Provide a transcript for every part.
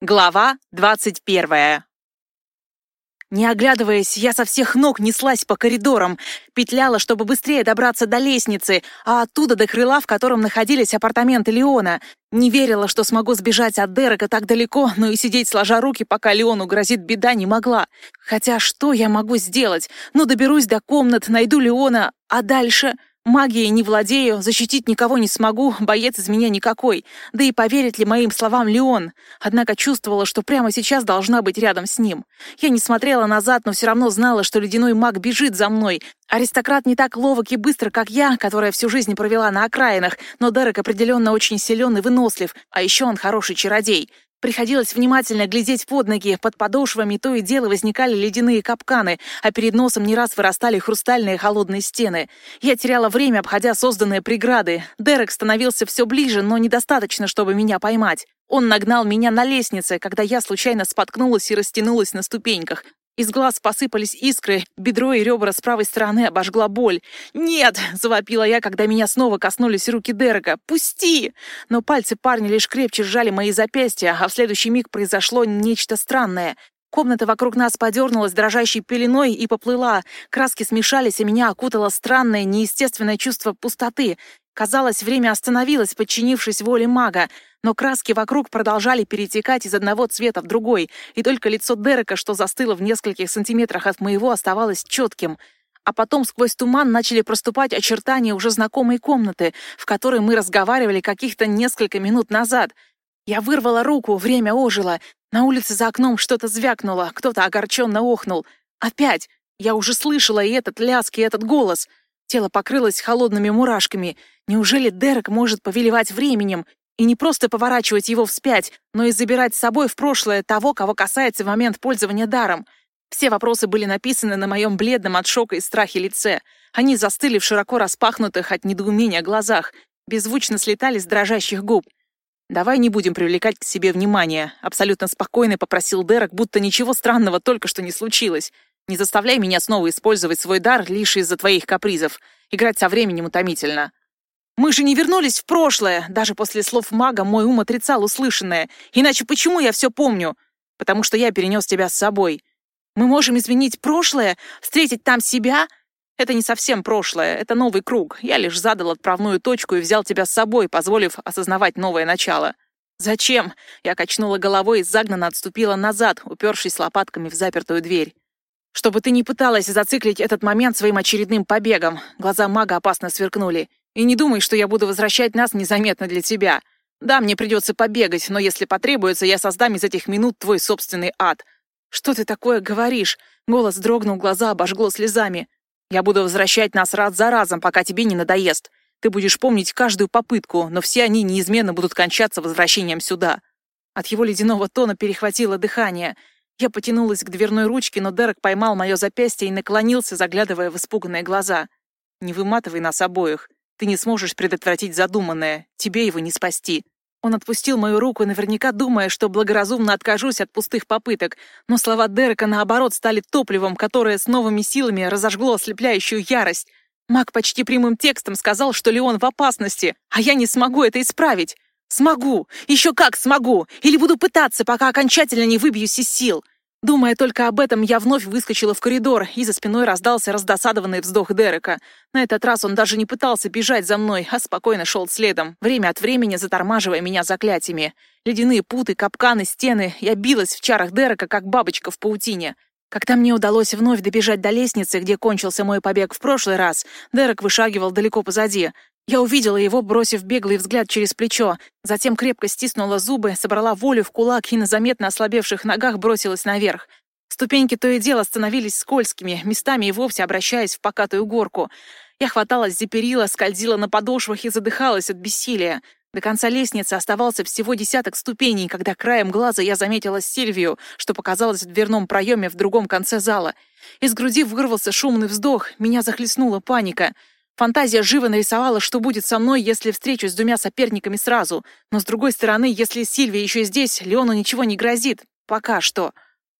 Глава двадцать первая. Не оглядываясь, я со всех ног неслась по коридорам, петляла, чтобы быстрее добраться до лестницы, а оттуда до крыла, в котором находились апартаменты Леона. Не верила, что смогу сбежать от Дерека так далеко, но и сидеть сложа руки, пока Леону грозит беда, не могла. Хотя что я могу сделать? Ну, доберусь до комнат, найду Леона, а дальше... Магией не владею, защитить никого не смогу, боец из меня никакой. Да и поверит ли моим словам Леон? Однако чувствовала, что прямо сейчас должна быть рядом с ним. Я не смотрела назад, но все равно знала, что ледяной маг бежит за мной. Аристократ не так ловок и быстр, как я, которая всю жизнь провела на окраинах, но Дерек определенно очень силен и вынослив, а еще он хороший чародей. Приходилось внимательно глядеть под ноги, под подошвами то и дело возникали ледяные капканы, а перед носом не раз вырастали хрустальные холодные стены. Я теряла время, обходя созданные преграды. Дерек становился все ближе, но недостаточно, чтобы меня поймать. Он нагнал меня на лестнице, когда я случайно споткнулась и растянулась на ступеньках. Из глаз посыпались искры, бедро и ребра с правой стороны обожгла боль. «Нет!» — завопила я, когда меня снова коснулись руки Дерека. «Пусти!» Но пальцы парня лишь крепче сжали мои запястья, а в следующий миг произошло нечто странное. Комната вокруг нас подернулась дрожащей пеленой и поплыла. Краски смешались, и меня окутало странное, неестественное чувство пустоты. Казалось, время остановилось, подчинившись воле мага, но краски вокруг продолжали перетекать из одного цвета в другой, и только лицо Дерека, что застыло в нескольких сантиметрах от моего, оставалось четким. А потом сквозь туман начали проступать очертания уже знакомой комнаты, в которой мы разговаривали каких-то несколько минут назад. Я вырвала руку, время ожило. На улице за окном что-то звякнуло, кто-то огорченно охнул. Опять! Я уже слышала и этот ляск, и этот голос — Тело покрылось холодными мурашками. Неужели Дерек может повелевать временем и не просто поворачивать его вспять, но и забирать с собой в прошлое того, кого касается в момент пользования даром? Все вопросы были написаны на моем бледном от шока и страхе лице. Они застыли в широко распахнутых от недоумения глазах, беззвучно слетали с дрожащих губ. «Давай не будем привлекать к себе внимание», — абсолютно спокойно попросил Дерек, будто ничего странного только что не случилось. Не заставляй меня снова использовать свой дар лишь из-за твоих капризов. Играть со временем утомительно. Мы же не вернулись в прошлое. Даже после слов мага мой ум отрицал услышанное. Иначе почему я все помню? Потому что я перенес тебя с собой. Мы можем изменить прошлое, встретить там себя. Это не совсем прошлое, это новый круг. Я лишь задал отправную точку и взял тебя с собой, позволив осознавать новое начало. Зачем? Я качнула головой и загнанно отступила назад, упершись лопатками в запертую дверь. Чтобы ты не пыталась зациклить этот момент своим очередным побегом. Глаза мага опасно сверкнули. И не думай, что я буду возвращать нас незаметно для тебя. Да, мне придется побегать, но если потребуется, я создам из этих минут твой собственный ад. Что ты такое говоришь? Голос дрогнул, глаза обожгло слезами. Я буду возвращать нас раз за разом, пока тебе не надоест. Ты будешь помнить каждую попытку, но все они неизменно будут кончаться возвращением сюда. От его ледяного тона перехватило дыхание. Я потянулась к дверной ручке, но Дерек поймал мое запястье и наклонился, заглядывая в испуганные глаза. «Не выматывай нас обоих. Ты не сможешь предотвратить задуманное. Тебе его не спасти». Он отпустил мою руку, наверняка думая, что благоразумно откажусь от пустых попыток, но слова Дерека, наоборот, стали топливом, которое с новыми силами разожгло ослепляющую ярость. Маг почти прямым текстом сказал, что Леон в опасности, а я не смогу это исправить. Смогу! Еще как смогу! Или буду пытаться, пока окончательно не выбьюсь из сил!» Думая только об этом, я вновь выскочила в коридор, и за спиной раздался раздосадованный вздох Дерека. На этот раз он даже не пытался бежать за мной, а спокойно шел следом, время от времени затормаживая меня заклятиями. Ледяные путы, капканы, стены. Я билась в чарах Дерека, как бабочка в паутине. Когда мне удалось вновь добежать до лестницы, где кончился мой побег в прошлый раз, Дерек вышагивал далеко позади. Я увидела его, бросив беглый взгляд через плечо, затем крепко стиснула зубы, собрала волю в кулак и на заметно ослабевших ногах бросилась наверх. Ступеньки то и дело становились скользкими, местами и вовсе обращаясь в покатую горку. Я хваталась за перила, скользила на подошвах и задыхалась от бессилия. До конца лестницы оставался всего десяток ступеней, когда краем глаза я заметила Сильвию, что показалось в дверном проеме в другом конце зала. Из груди вырвался шумный вздох, меня захлестнула паника — Фантазия живо нарисовала, что будет со мной, если встречусь с двумя соперниками сразу. Но, с другой стороны, если Сильвия еще здесь, Леону ничего не грозит. Пока что.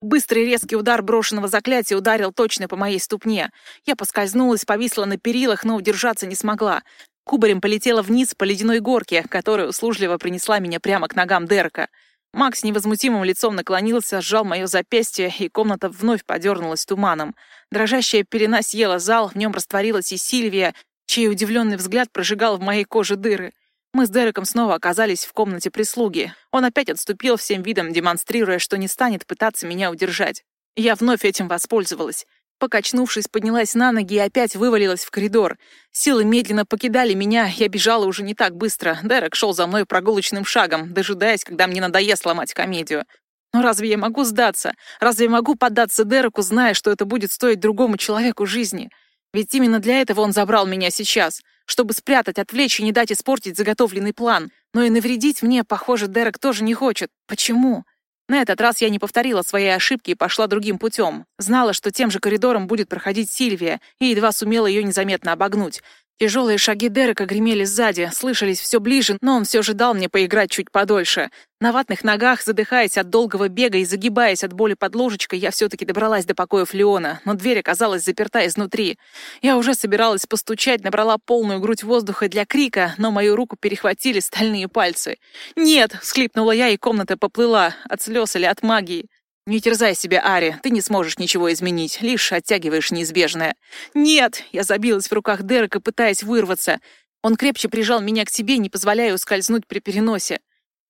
Быстрый резкий удар брошенного заклятия ударил точно по моей ступне. Я поскользнулась, повисла на перилах, но удержаться не смогла. Кубарем полетела вниз по ледяной горке, которая услужливо принесла меня прямо к ногам Дерка. Макс невозмутимым лицом наклонился, сжал мое запястье, и комната вновь подернулась туманом. Дрожащая пелена съела зал, в нем растворилась и Сильвия, чей удивленный взгляд прожигал в моей коже дыры. Мы с Дереком снова оказались в комнате прислуги. Он опять отступил всем видом, демонстрируя, что не станет пытаться меня удержать. Я вновь этим воспользовалась. Покачнувшись, поднялась на ноги и опять вывалилась в коридор. Силы медленно покидали меня, я бежала уже не так быстро. Дерек шел за мной прогулочным шагом, дожидаясь, когда мне надоест ломать комедию. Но разве я могу сдаться? Разве я могу поддаться Дереку, зная, что это будет стоить другому человеку жизни? Ведь именно для этого он забрал меня сейчас, чтобы спрятать, отвлечь и не дать испортить заготовленный план. Но и навредить мне, похоже, Дерек тоже не хочет. Почему? На этот раз я не повторила своей ошибки и пошла другим путем. Знала, что тем же коридором будет проходить Сильвия, и едва сумела ее незаметно обогнуть. Тяжелые шаги Дерека гремели сзади, слышались все ближе, но он все же дал мне поиграть чуть подольше. На ватных ногах, задыхаясь от долгого бега и загибаясь от боли под ложечкой, я все-таки добралась до покоев Леона, но дверь оказалась заперта изнутри. Я уже собиралась постучать, набрала полную грудь воздуха для крика, но мою руку перехватили стальные пальцы. «Нет!» — всхлипнула я, и комната поплыла, от слез или от магии. «Не терзай себя, Ари, ты не сможешь ничего изменить, лишь оттягиваешь неизбежное». «Нет!» — я забилась в руках Дерека, пытаясь вырваться. Он крепче прижал меня к себе, не позволяя ускользнуть при переносе.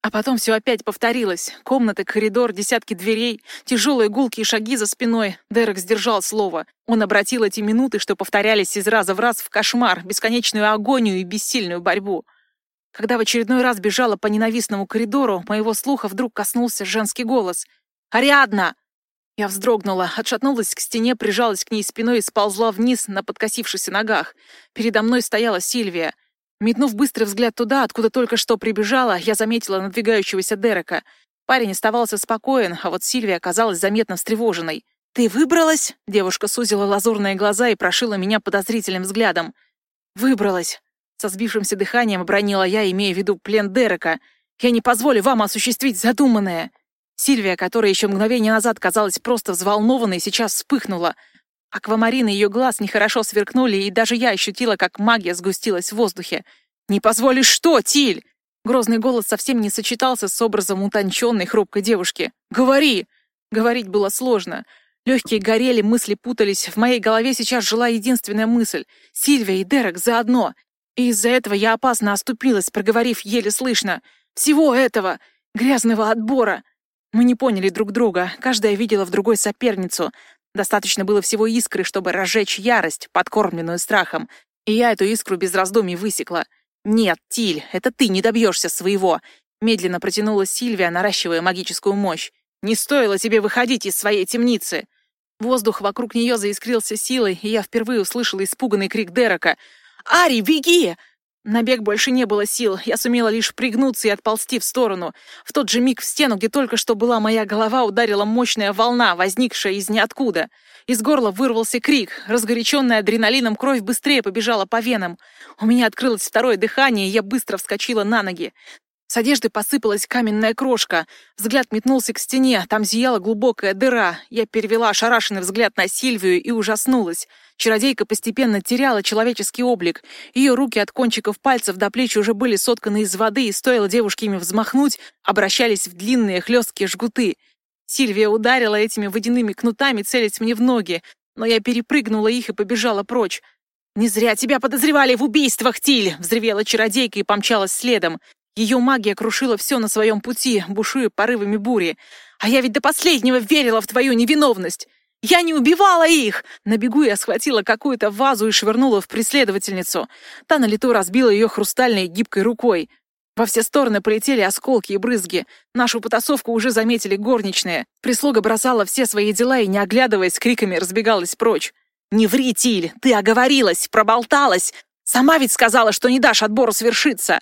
А потом все опять повторилось. Комната, коридор, десятки дверей, тяжелые гулкие шаги за спиной. Дерек сдержал слово. Он обратил эти минуты, что повторялись из раза в раз, в кошмар, бесконечную агонию и бессильную борьбу. Когда в очередной раз бежала по ненавистному коридору, моего слуха вдруг коснулся женский голос — «Ариадна!» Я вздрогнула, отшатнулась к стене, прижалась к ней спиной и сползла вниз на подкосившихся ногах. Передо мной стояла Сильвия. Метнув быстрый взгляд туда, откуда только что прибежала, я заметила надвигающегося Дерека. Парень оставался спокоен, а вот Сильвия оказалась заметно встревоженной. «Ты выбралась?» — девушка сузила лазурные глаза и прошила меня подозрительным взглядом. «Выбралась!» — со сбившимся дыханием обронила я, имея в виду плен Дерека. «Я не позволю вам осуществить задуманное!» Сильвия, которая еще мгновение назад казалась просто взволнованной, сейчас вспыхнула. Аквамарины ее глаз нехорошо сверкнули, и даже я ощутила, как магия сгустилась в воздухе. «Не позволишь что, Тиль?» Грозный голос совсем не сочетался с образом утонченной, хрупкой девушки. «Говори!» Говорить было сложно. Легкие горели, мысли путались. В моей голове сейчас жила единственная мысль. Сильвия и Дерек заодно. И из-за этого я опасно оступилась, проговорив еле слышно. «Всего этого! Грязного отбора! Мы не поняли друг друга, каждая видела в другой соперницу. Достаточно было всего искры, чтобы разжечь ярость, подкормленную страхом. И я эту искру без раздумий высекла. «Нет, Тиль, это ты не добьешься своего!» Медленно протянула Сильвия, наращивая магическую мощь. «Не стоило тебе выходить из своей темницы!» Воздух вокруг нее заискрился силой, и я впервые услышала испуганный крик Дерека. «Ари, беги!» На бег больше не было сил, я сумела лишь пригнуться и отползти в сторону. В тот же миг в стену, где только что была моя голова, ударила мощная волна, возникшая из ниоткуда. Из горла вырвался крик. Разгоряченная адреналином кровь быстрее побежала по венам. У меня открылось второе дыхание, и я быстро вскочила на ноги. С одежды посыпалась каменная крошка. Взгляд метнулся к стене, там зияла глубокая дыра. Я перевела ошарашенный взгляд на Сильвию и ужаснулась. Чародейка постепенно теряла человеческий облик. Ее руки от кончиков пальцев до плеч уже были сотканы из воды, и стоило девушке ими взмахнуть, обращались в длинные хлесткие жгуты. Сильвия ударила этими водяными кнутами, целясь мне в ноги, но я перепрыгнула их и побежала прочь. «Не зря тебя подозревали в убийствах, Тиль!» — взревела чародейка и помчалась следом. Ее магия крушила все на своем пути, бушуя порывами бури. «А я ведь до последнего верила в твою невиновность!» «Я не убивала их!» На бегу я схватила какую-то вазу и швырнула в преследовательницу. Та на лету разбила ее хрустальной гибкой рукой. Во все стороны полетели осколки и брызги. Нашу потасовку уже заметили горничные. Прислуга бросала все свои дела и, не оглядываясь, криками разбегалась прочь. «Не ври, Тиль! Ты оговорилась, проболталась! Сама ведь сказала, что не дашь отбору свершиться!»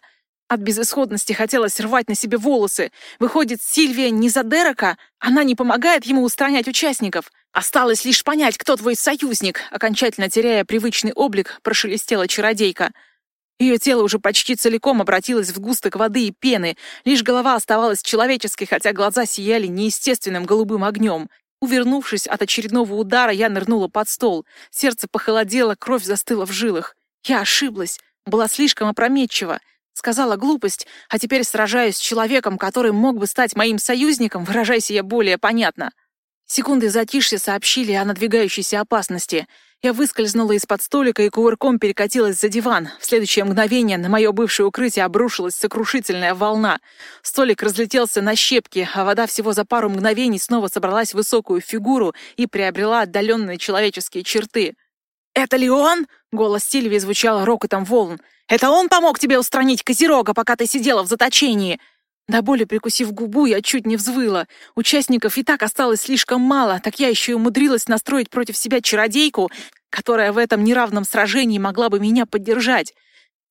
От безысходности хотелось рвать на себе волосы. Выходит, Сильвия не за Дерека? Она не помогает ему устранять участников. Осталось лишь понять, кто твой союзник. Окончательно теряя привычный облик, прошелестела чародейка. Ее тело уже почти целиком обратилось в густок воды и пены. Лишь голова оставалась человеческой, хотя глаза сияли неестественным голубым огнем. Увернувшись от очередного удара, я нырнула под стол. Сердце похолодело, кровь застыла в жилах. Я ошиблась. Была слишком опрометчива. Сказала глупость, а теперь сражаюсь с человеком, который мог бы стать моим союзником, выражайся я более понятно. Секунды затишья сообщили о надвигающейся опасности. Я выскользнула из-под столика и кувырком перекатилась за диван. В следующее мгновение на мое бывшее укрытие обрушилась сокрушительная волна. Столик разлетелся на щепки, а вода всего за пару мгновений снова собралась в высокую фигуру и приобрела отдаленные человеческие черты. «Это ли он?» — голос Сильвии звучал рокотом волн. Это он помог тебе устранить Козерога, пока ты сидела в заточении!» До боли прикусив губу, я чуть не взвыла. Участников и так осталось слишком мало, так я еще и умудрилась настроить против себя чародейку, которая в этом неравном сражении могла бы меня поддержать.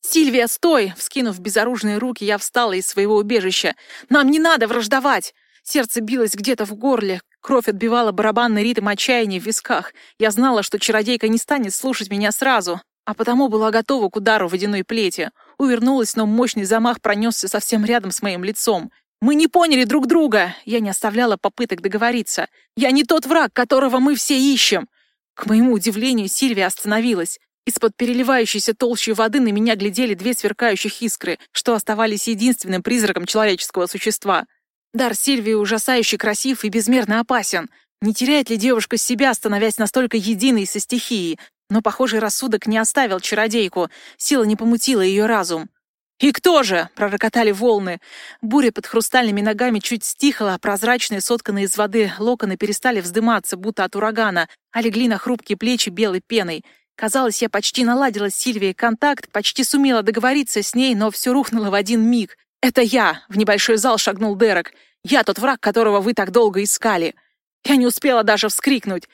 «Сильвия, стой!» Вскинув безоружные руки, я встала из своего убежища. «Нам не надо враждовать!» Сердце билось где-то в горле, кровь отбивала барабанный ритм отчаяния в висках. Я знала, что чародейка не станет слушать меня сразу, а потому была готова к удару водяной плети. Увернулась, но мощный замах пронесся совсем рядом с моим лицом. «Мы не поняли друг друга!» Я не оставляла попыток договориться. «Я не тот враг, которого мы все ищем!» К моему удивлению, Сильвия остановилась. Из-под переливающейся толщей воды на меня глядели две сверкающих искры, что оставались единственным призраком человеческого существа. Дар Сильвии ужасающе красив и безмерно опасен. Не теряет ли девушка себя, становясь настолько единой со стихией, но, похоже, рассудок не оставил чародейку, сила не помутила ее разум. «И кто же?» — пророкотали волны. Буря под хрустальными ногами чуть стихла, а прозрачные, сотканные из воды локоны перестали вздыматься, будто от урагана, а легли на хрупкие плечи белой пеной. Казалось, я почти наладила с Сильвией контакт, почти сумела договориться с ней, но все рухнуло в один миг. «Это я!» — в небольшой зал шагнул Дерек. «Я тот враг, которого вы так долго искали!» Я не успела даже вскрикнуть.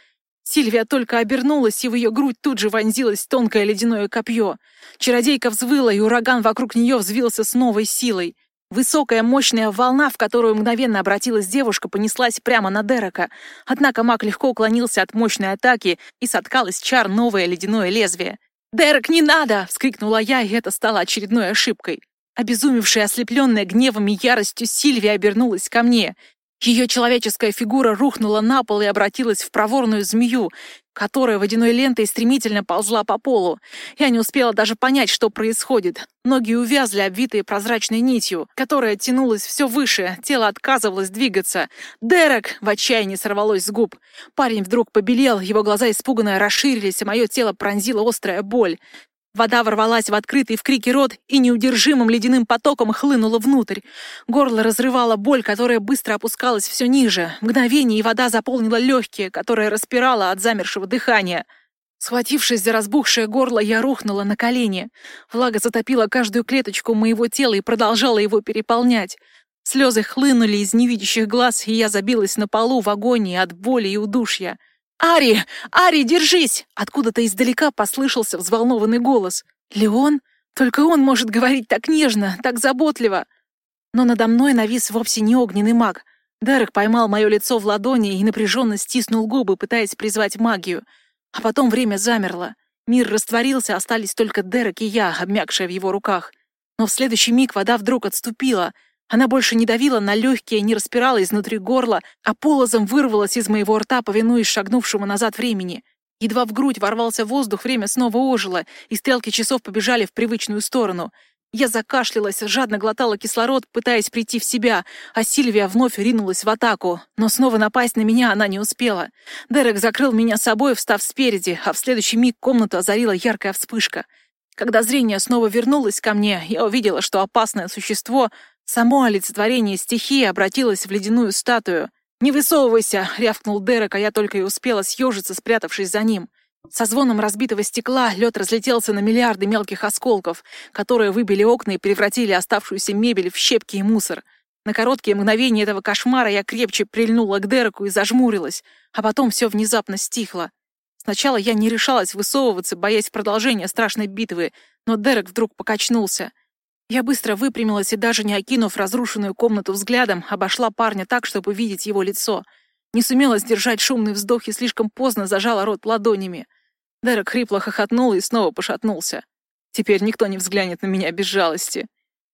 Сильвия только обернулась, и в ее грудь тут же вонзилось тонкое ледяное копье. Чародейка взвыла, и ураган вокруг нее взвился с новой силой. Высокая мощная волна, в которую мгновенно обратилась девушка, понеслась прямо на Дерека. Однако маг легко уклонился от мощной атаки и соткал из чар новое ледяное лезвие. «Дерек, не надо!» — вскрикнула я, и это стало очередной ошибкой. Обезумевшая, ослепленная гневом и яростью, Сильвия обернулась ко мне. Ее человеческая фигура рухнула на пол и обратилась в проворную змею, которая водяной лентой стремительно ползла по полу. Я не успела даже понять, что происходит. Ноги увязли, обвитые прозрачной нитью, которая тянулась все выше, тело отказывалось двигаться. «Дерек!» — в отчаянии сорвалось с губ. Парень вдруг побелел, его глаза испуганно расширились, и мое тело пронзила острая боль. Вода ворвалась в открытый в крике рот и неудержимым ледяным потоком хлынула внутрь. Горло разрывало боль, которая быстро опускалась все ниже. Мгновение, и вода заполнила легкие, которое распирало от замершего дыхания. Схватившись за разбухшее горло, я рухнула на колени. Влага затопила каждую клеточку моего тела и продолжала его переполнять. Слезы хлынули из невидящих глаз, и я забилась на полу в агонии от боли и удушья. «Ари! Ари, держись!» Откуда-то издалека послышался взволнованный голос. «Леон? Только он может говорить так нежно, так заботливо!» Но надо мной навис вовсе не огненный маг. Дерек поймал мое лицо в ладони и напряженно стиснул губы, пытаясь призвать магию. А потом время замерло. Мир растворился, остались только Дерек и я, обмякшие в его руках. Но в следующий миг вода вдруг отступила — она больше не давила на легкие, не распирала изнутри горла, а полозом вырвалась из моего рта, повинуясь шагнувшему назад времени. Едва в грудь ворвался воздух, время снова ожило, и стрелки часов побежали в привычную сторону. Я закашлялась, жадно глотала кислород, пытаясь прийти в себя, а Сильвия вновь ринулась в атаку. Но снова напасть на меня она не успела. Дерек закрыл меня собой, встав спереди, а в следующий миг комнату озарила яркая вспышка. Когда зрение снова вернулось ко мне, я увидела, что опасное существо Само олицетворение стихии обратилось в ледяную статую. «Не высовывайся!» — рявкнул Дерек, а я только и успела съежиться, спрятавшись за ним. Со звоном разбитого стекла лед разлетелся на миллиарды мелких осколков, которые выбили окна и превратили оставшуюся мебель в щепки и мусор. На короткие мгновения этого кошмара я крепче прильнула к Дереку и зажмурилась, а потом все внезапно стихло. Сначала я не решалась высовываться, боясь продолжения страшной битвы, но Дерек вдруг покачнулся — я быстро выпрямилась и, даже не окинув разрушенную комнату взглядом, обошла парня так, чтобы видеть его лицо. Не сумела сдержать шумный вздох и слишком поздно зажала рот ладонями. Дерек хрипло хохотнул и снова пошатнулся. Теперь никто не взглянет на меня без жалости.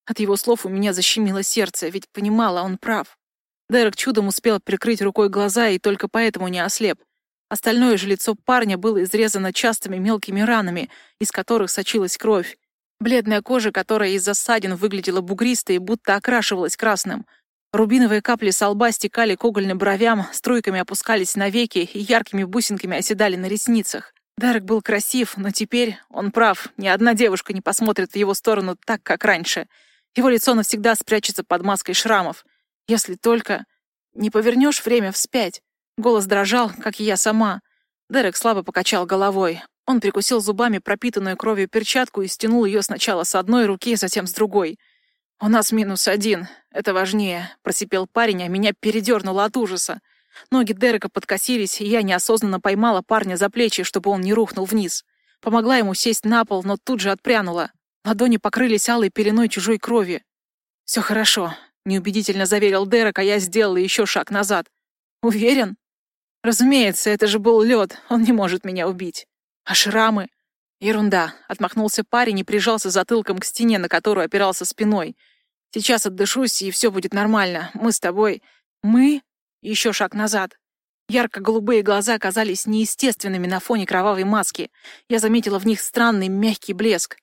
От его слов у меня защемило сердце, ведь понимала, он прав. Дерек чудом успел прикрыть рукой глаза и только поэтому не ослеп. Остальное же лицо парня было изрезано частыми мелкими ранами, из которых сочилась кровь. Бледная кожа, которая из-за ссадин выглядела бугристой, будто окрашивалась красным. Рубиновые капли со лба стекали к угольным бровям, струйками опускались на веки и яркими бусинками оседали на ресницах. Дерек был красив, но теперь он прав. Ни одна девушка не посмотрит в его сторону так, как раньше. Его лицо навсегда спрячется под маской шрамов. Если только... Не повернешь время вспять. Голос дрожал, как и я сама. Дерек слабо покачал головой. Он прикусил зубами пропитанную кровью перчатку и стянул ее сначала с одной руки, затем с другой. «У нас минус один. Это важнее», — просипел парень, а меня передернуло от ужаса. Ноги Дерека подкосились, и я неосознанно поймала парня за плечи, чтобы он не рухнул вниз. Помогла ему сесть на пол, но тут же отпрянула. Ладони покрылись алой пеленой чужой крови. «Все хорошо», — неубедительно заверил Дерек, а я сделала еще шаг назад. «Уверен?» «Разумеется, это же был лед, он не может меня убить». А шрамы? Ерунда. Отмахнулся парень и прижался затылком к стене, на которую опирался спиной. Сейчас отдышусь, и все будет нормально. Мы с тобой... Мы? Еще шаг назад. Ярко-голубые глаза казались неестественными на фоне кровавой маски. Я заметила в них странный мягкий блеск.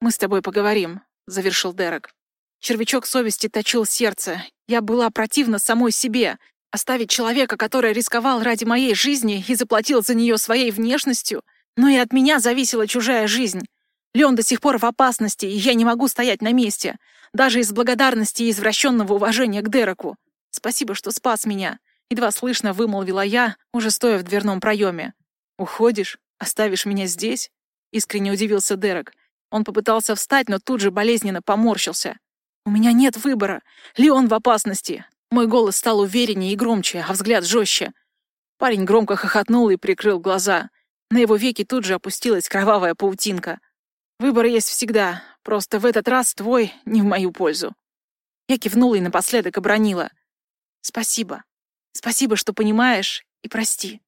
«Мы с тобой поговорим», — завершил Дерек. Червячок совести точил сердце. Я была противна самой себе. Оставить человека, который рисковал ради моей жизни и заплатил за нее своей внешностью — но и от меня зависела чужая жизнь. Леон до сих пор в опасности, и я не могу стоять на месте. Даже из благодарности и извращенного уважения к Дереку. Спасибо, что спас меня. Едва слышно вымолвила я, уже стоя в дверном проеме. «Уходишь? Оставишь меня здесь?» Искренне удивился Дерек. Он попытался встать, но тут же болезненно поморщился. «У меня нет выбора. Леон в опасности». Мой голос стал увереннее и громче, а взгляд жестче. Парень громко хохотнул и прикрыл глаза. На его веки тут же опустилась кровавая паутинка. Выбор есть всегда, просто в этот раз твой не в мою пользу. Я кивнула и напоследок обронила. Спасибо. Спасибо, что понимаешь, и прости.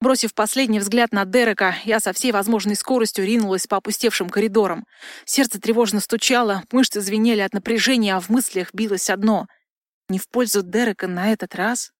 Бросив последний взгляд на Дерека, я со всей возможной скоростью ринулась по опустевшим коридорам. Сердце тревожно стучало, мышцы звенели от напряжения, а в мыслях билось одно. Не в пользу Дерека на этот раз?